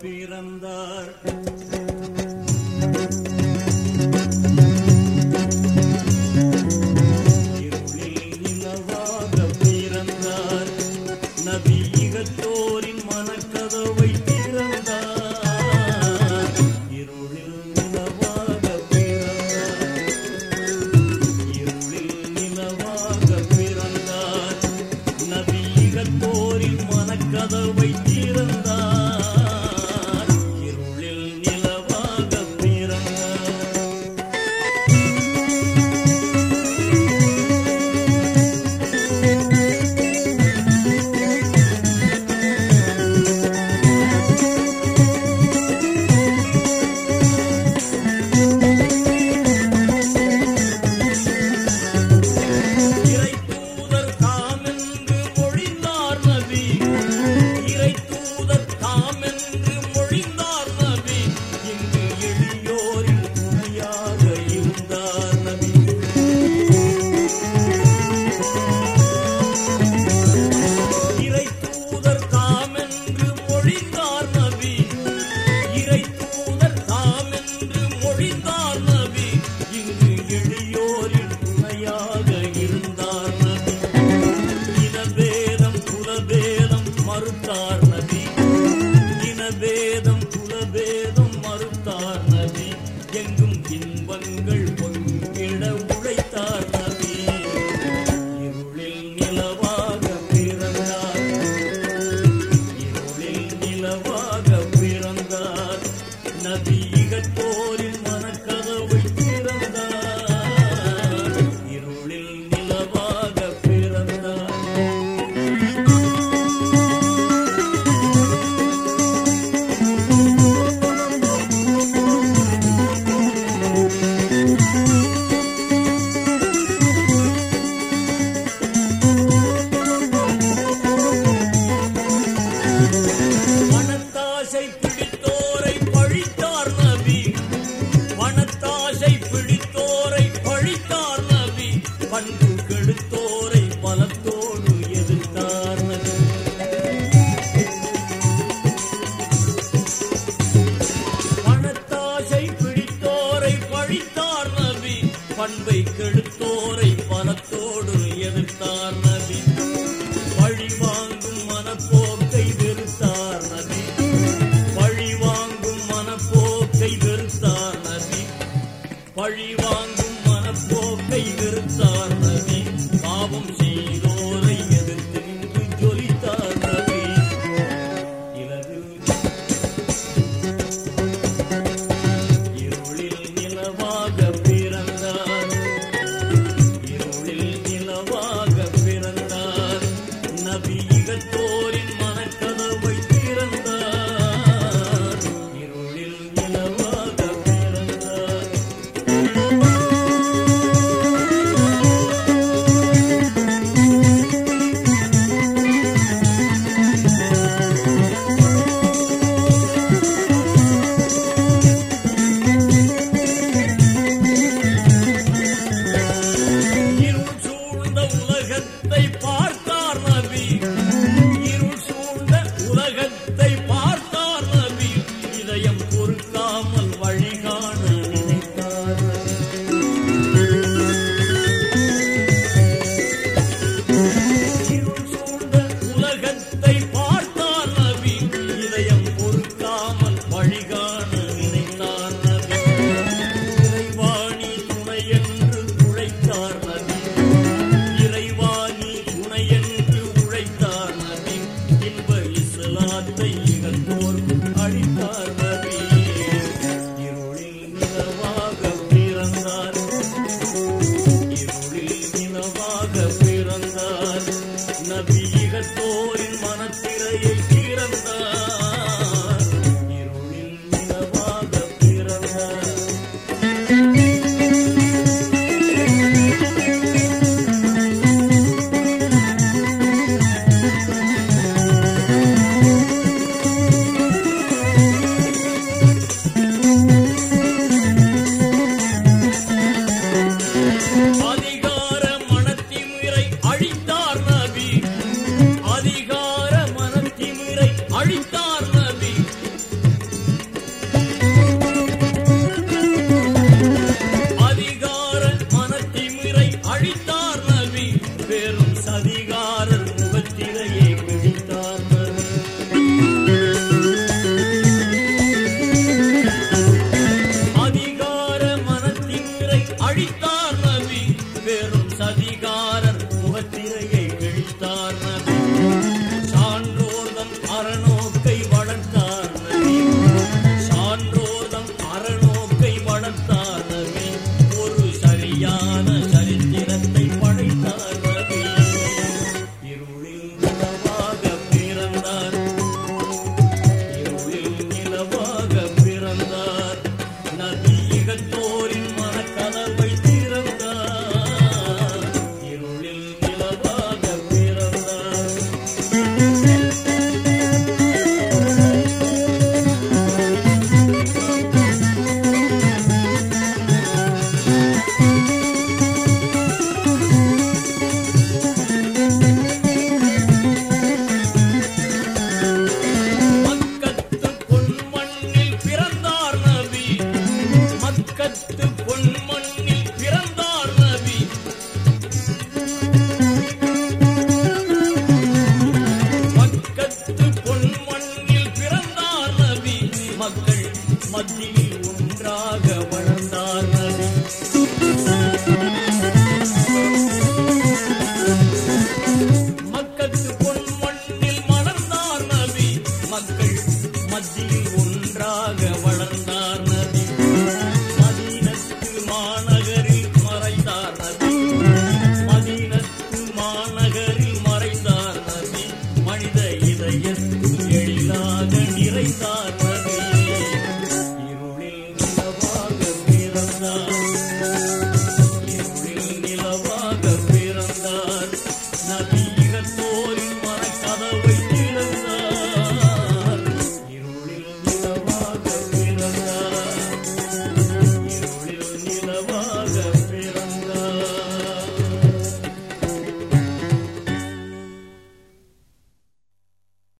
பிறந்தார். பண்பை அழித்த உலகத்து பொன்மண்ணில் பிறந்தார் நபி. மக்கத்து பொன்மண்ணில் பிறந்தார் நபி. மக்கள் மத்தியில் ஒன்றாக வள